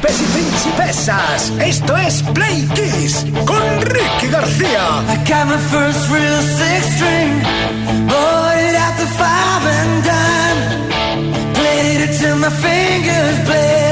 príncipes y principesas. Esto es Play Kiss con Ricky García. I got my first real six string, bought it at the five and dime, played it till my fingers bled.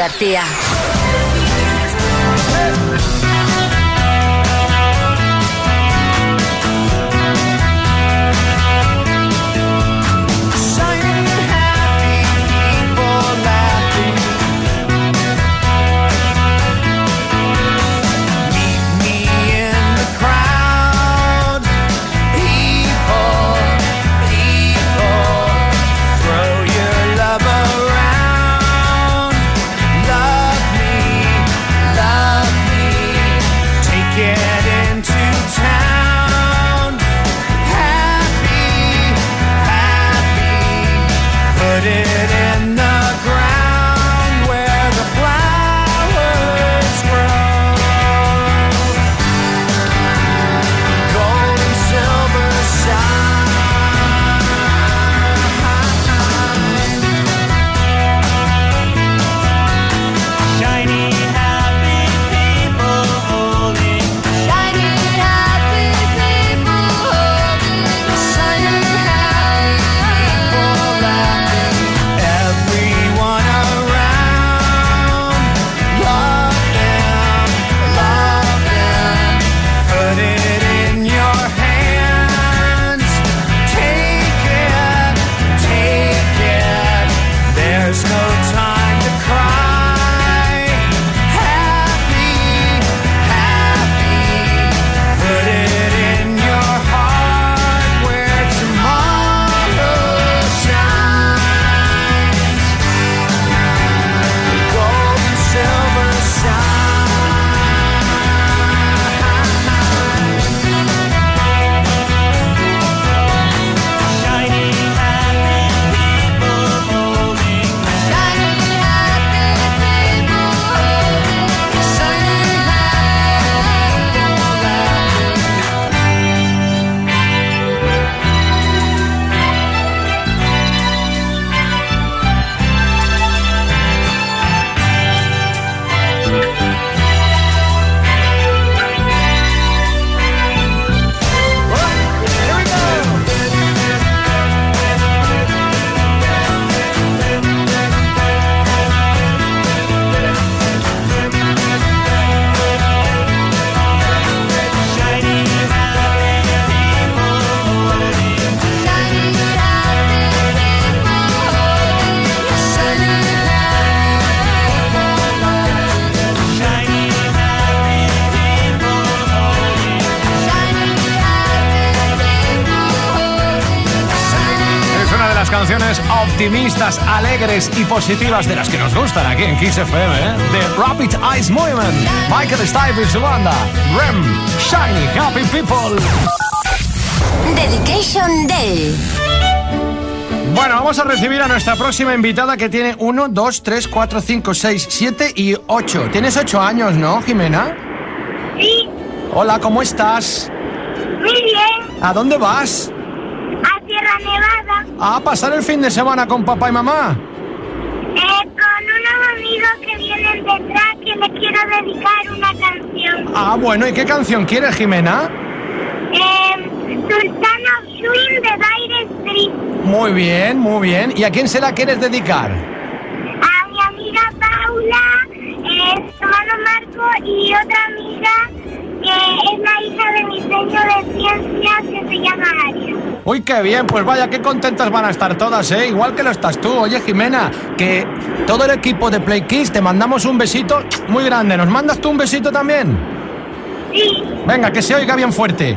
García. Alegres y positivas de las que nos gustan aquí en Kiss FM, ¿eh? The Rapid Eyes Movement, Michael Stipe y su banda, Rem, Shiny, Happy People. Dedication Day. Bueno, vamos a recibir a nuestra próxima invitada que tiene 1, 2, 3, 4, 5, 6, 7 y 8. Tienes 8 años, ¿no, Jimena? Sí, Hola, ¿cómo estás? muy bien. ¿A dónde vas? A pasar el fin de semana con papá y mamá. eh, con unos amigos que vienen detrás que les quiero dedicar una canción. Ah, bueno, ¿y qué canción quieres, Jimena? Eh, Sultan of Swing de Dire Street. Muy bien, muy bien. ¿Y a quién se la quieres dedicar? A mi amiga Paula, eh, su hermano Marco y otra amiga que es la hija de mi señor de ciencias que se llama Aria. Uy, qué bien, pues vaya, qué contentas van a estar todas, ¿eh? Igual que lo estás tú. Oye, Jimena, que todo el equipo de Play Kids te mandamos un besito muy grande. ¿Nos mandas tú un besito también? Sí, Venga, que se oiga bien fuerte.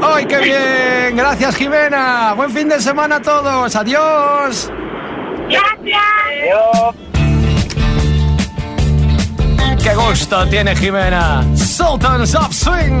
¡Ay, qué bien! Gracias, Jimena. Buen fin de semana a todos. Adiós. gracias. ¡Qué gusto tiene Jimena! Sultans of Swing.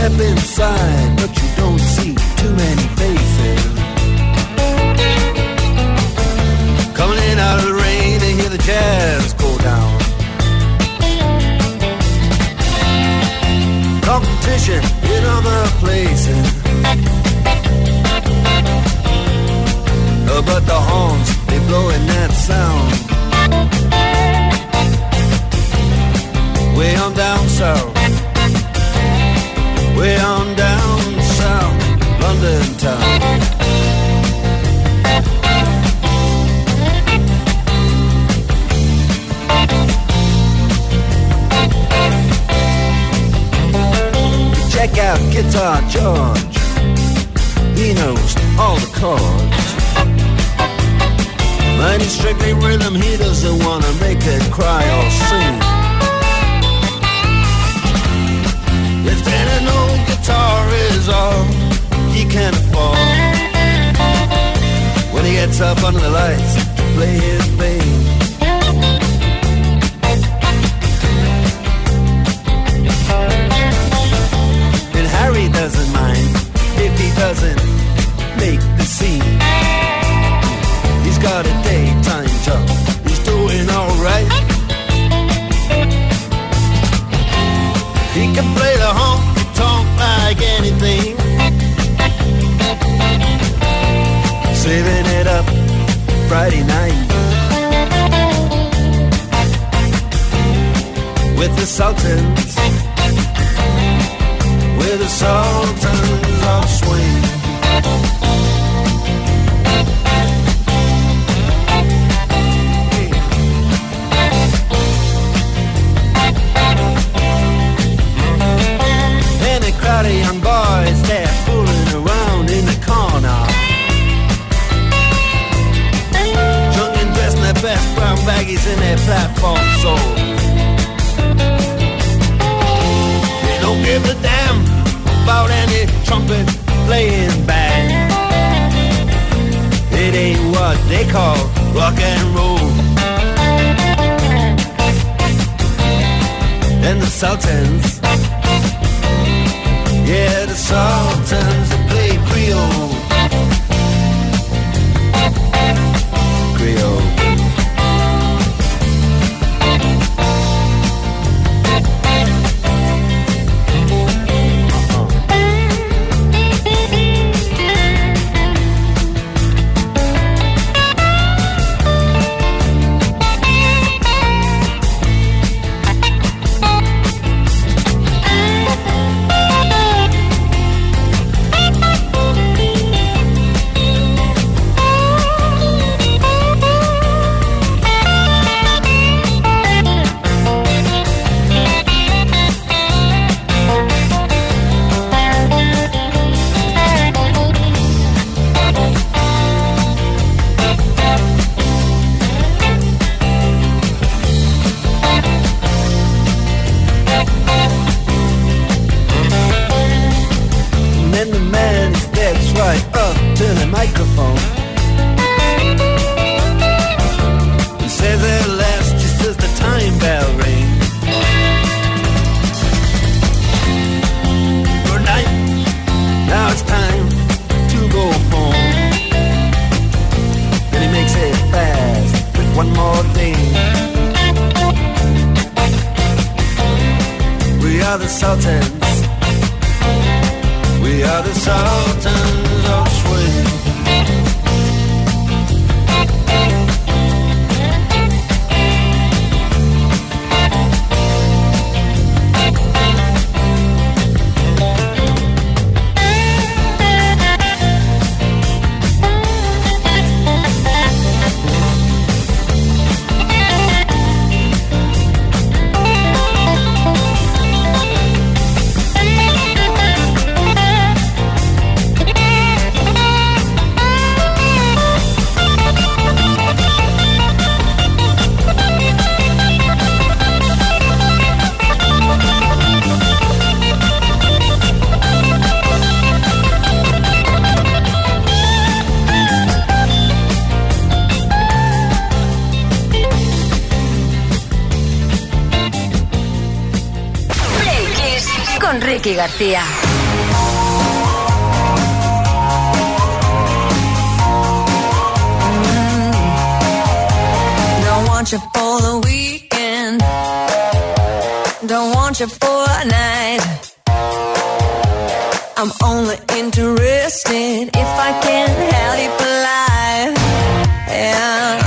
step inside, but you don't see too many faces. Coming in out of the rain and hear the jazz go down. Competition in other places. But the horns, they blowing that sound. Way on down south. Way on down south. London town. Check out Guitar George. He knows all the chords. He's strictly rhythm, he doesn't wanna make it cry or sing. Old guitar is all he can afford, when he gets up under the lights his. And Harry doesn't mind if he doesn't make the scene. He's got a daytime job, he's doing alright. Can play the honky tonk like anything. Saving it up Friday night. With the Sultans with the sultans of swing. Con Ricky García. Don't want you for the weekend. Don't want you for a night. I'm only interested if I can help you life. Yeah.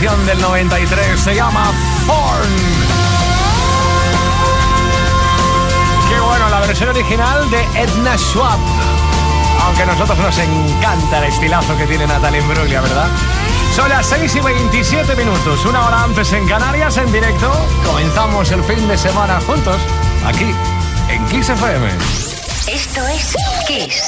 canción del 93, se llama Thorn. Qué bueno, la versión original de Edna Schwab. Aunque a nosotros nos encanta el estilazo que tiene Natalie Imbruglia, ¿verdad? Son las 6 y 27 minutos, una hora antes en Canarias, en directo. Comenzamos el fin de semana juntos, aquí, en Kiss FM. Esto es Kiss.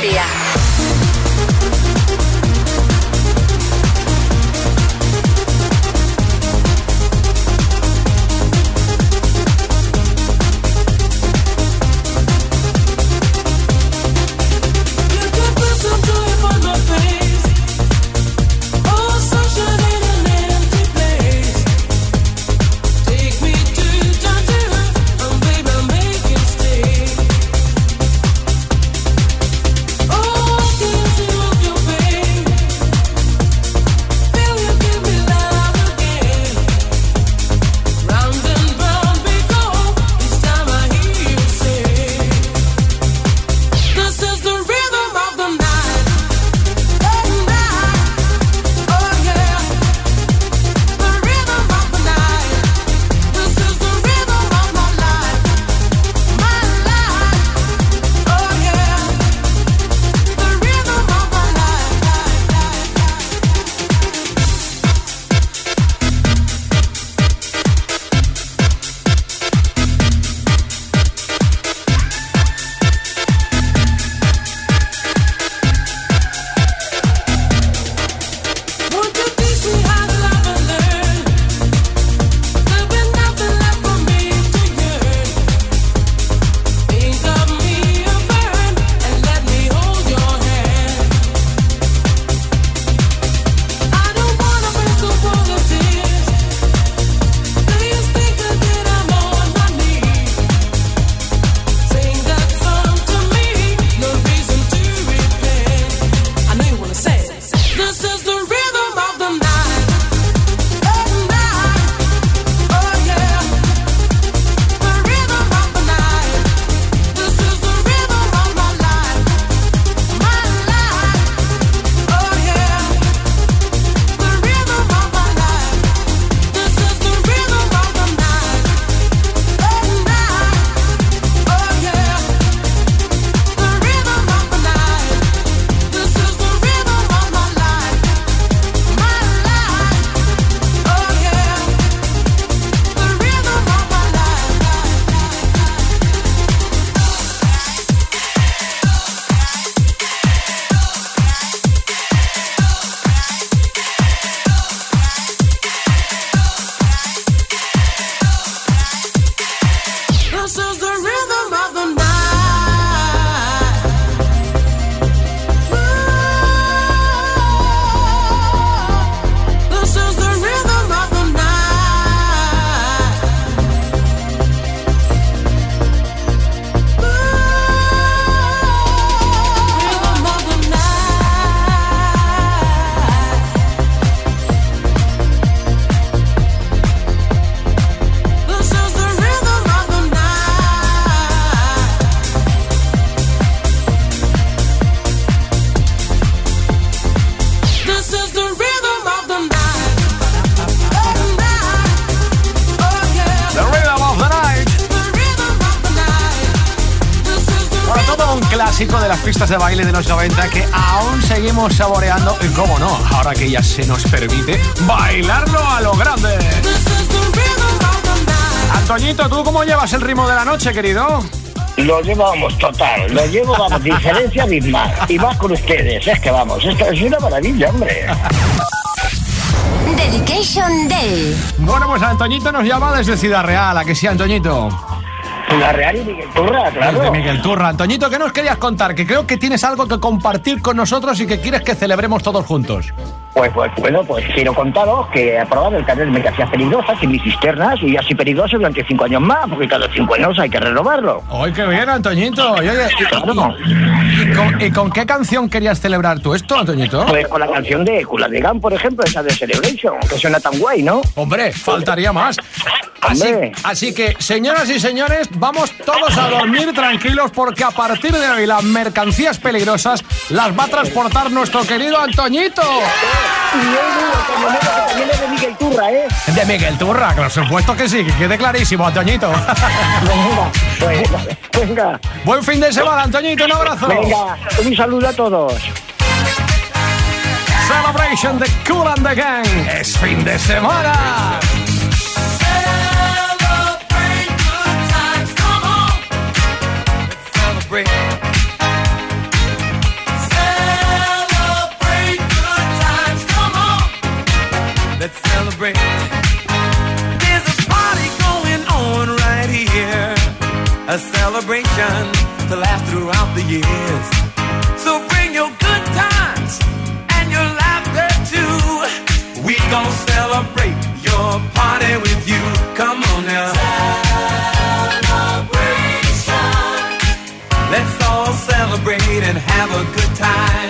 García. De baile de los 90 que aún seguimos saboreando y cómo no, ahora que ya se nos permite bailarlo a lo grande. Antoñito, ¿tú cómo llevas el ritmo de la noche, querido? Lo llevamos total, lo llevo, vamos, diferencia misma. Y más con ustedes, es que vamos, esto es una maravilla, hombre. Dedication Day. Bueno, pues Antoñito nos llama desde Ciudad Real, ¿a que sí, Antoñito? La Real y Miguel Turra, claro. Desde Miguel Turra. Antoñito, ¿qué nos querías contar? Que creo que tienes algo que compartir con nosotros y que quieres que celebremos todos juntos. Pues, pues, bueno, pues quiero contaros que he aprobado el carnet de mercancías peligrosas y mis cisternas y así peligroso durante cinco años más, porque cada cinco años hay que renovarlo. ¡Ay, qué bien, Antoñito! Y, oye, y- Claro. y con, y con qué canción querías celebrar tú esto, Antoñito? Pues con la canción de Culadegan, por ejemplo, esa de Celebration, que suena tan guay, ¿no? Hombre, faltaría más. Así, así que, señoras y señores, vamos todos a dormir tranquilos porque a partir de hoy las mercancías peligrosas las va a transportar nuestro querido Antoñito. Y también es de Miguel Turra, ¿eh? De Miguel Turra, por supuesto que sí, que quede clarísimo, Antoñito. Venga, pues, venga, Buen fin de semana, Antoñito, un abrazo. venga, un saludo a todos. Celebration de Cool and the Gang. Es fin de semana. A celebration to last throughout the years. So bring your good times and your laughter too. We gon' celebrate your party with you. Come on now. Celebration. Let's all celebrate and have a good time.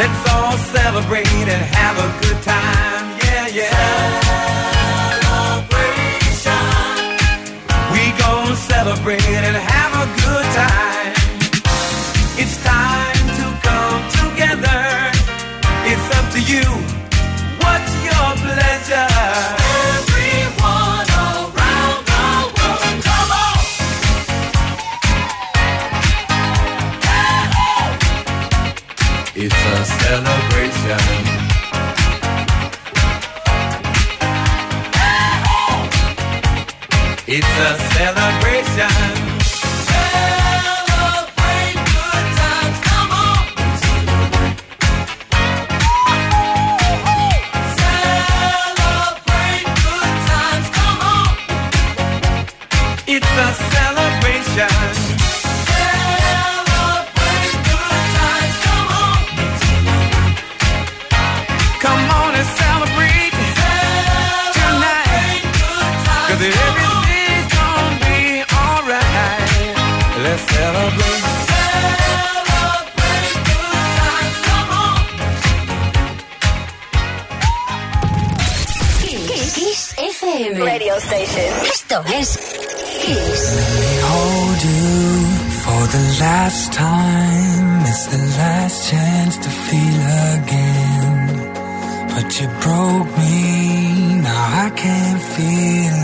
Let's all celebrate and have a good time. Yeah, yeah. Celebration. We gon' celebrate and have a good time. It's time to come together. It's up to you. Es Kiss. hold you for the last time. It's the last chance to feel again. But you broke me, now I can't feel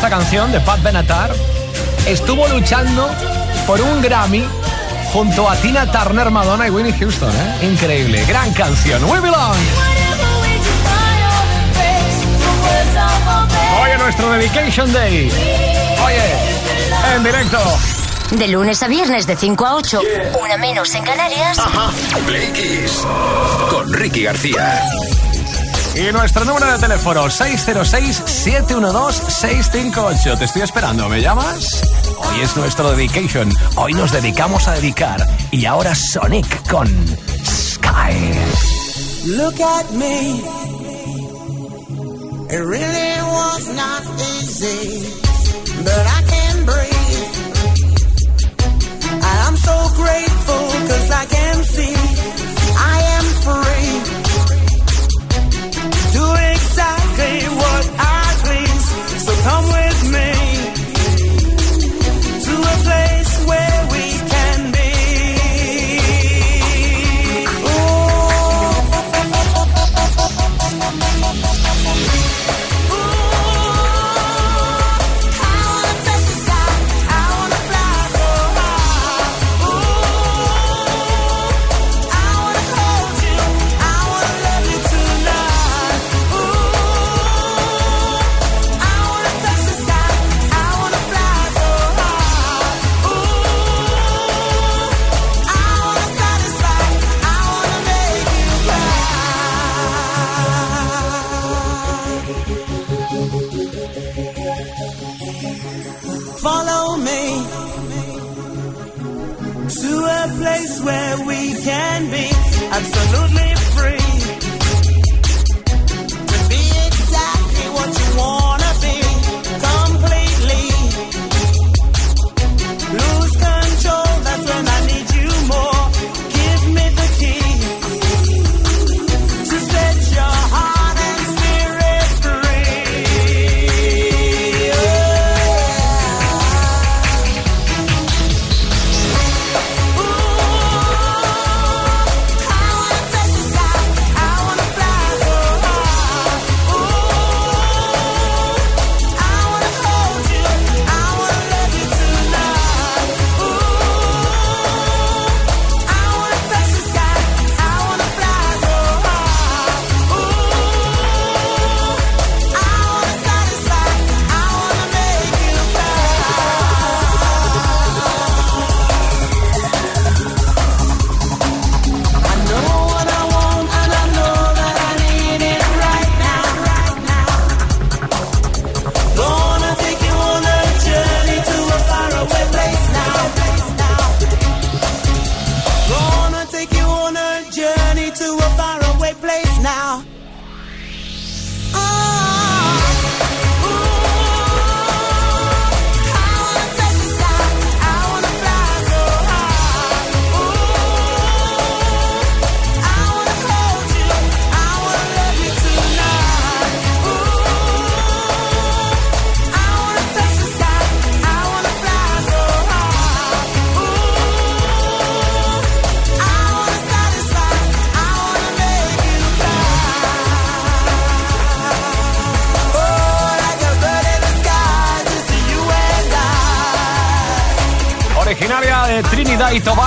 esta canción de Pat Benatar estuvo luchando por un Grammy junto a Tina Turner, Madonna y Winnie Houston. ¿eh? Increíble, gran canción. We belong. Hoy es nuestro Dedication Day. Oye, en directo. De lunes a viernes de 5 a 8, una menos en Canarias. Ajá. Play Kiss con Ricky García. Y nuestro número de teléfono, 606-712-658. Te estoy esperando, ¿me llamas? Hoy es nuestro dedication. Hoy nos dedicamos a dedicar. Y ahora Sonic con Sky. Look at me. It really was not easy. But I can breathe. I'm so grateful because I can see I am free. say what I a place where we can be. Absolutely.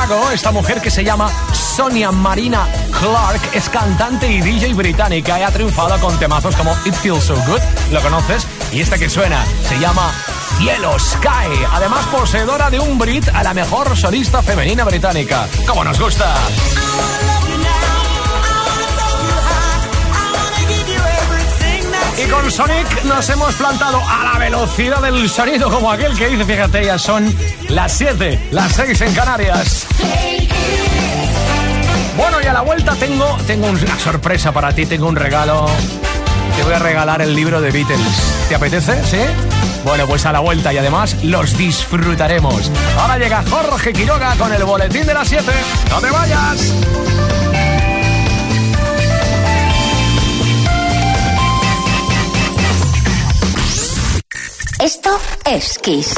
Esta mujer que se llama Sonia Marina Clark es cantante y DJ británica y ha triunfado con temazos como It Feels So Good, lo conoces, y esta que suena se llama Cielo Sky, además poseedora de un Brit a la mejor solista femenina británica. ¡Como nos gusta! Y con Sonic nos hemos plantado a la velocidad del sonido como aquel que dice, fíjate, ya son las 7, las 6 en Canarias. Bueno, y a la vuelta tengo, tengo una sorpresa para ti, tengo un regalo. Te voy a regalar el libro de Beatles. ¿Te apetece? ¿Sí? Bueno, pues a la vuelta y además los disfrutaremos. Ahora llega Jorge Quiroga con el boletín de las 7. ¡No te vayas! Esto es Kiss.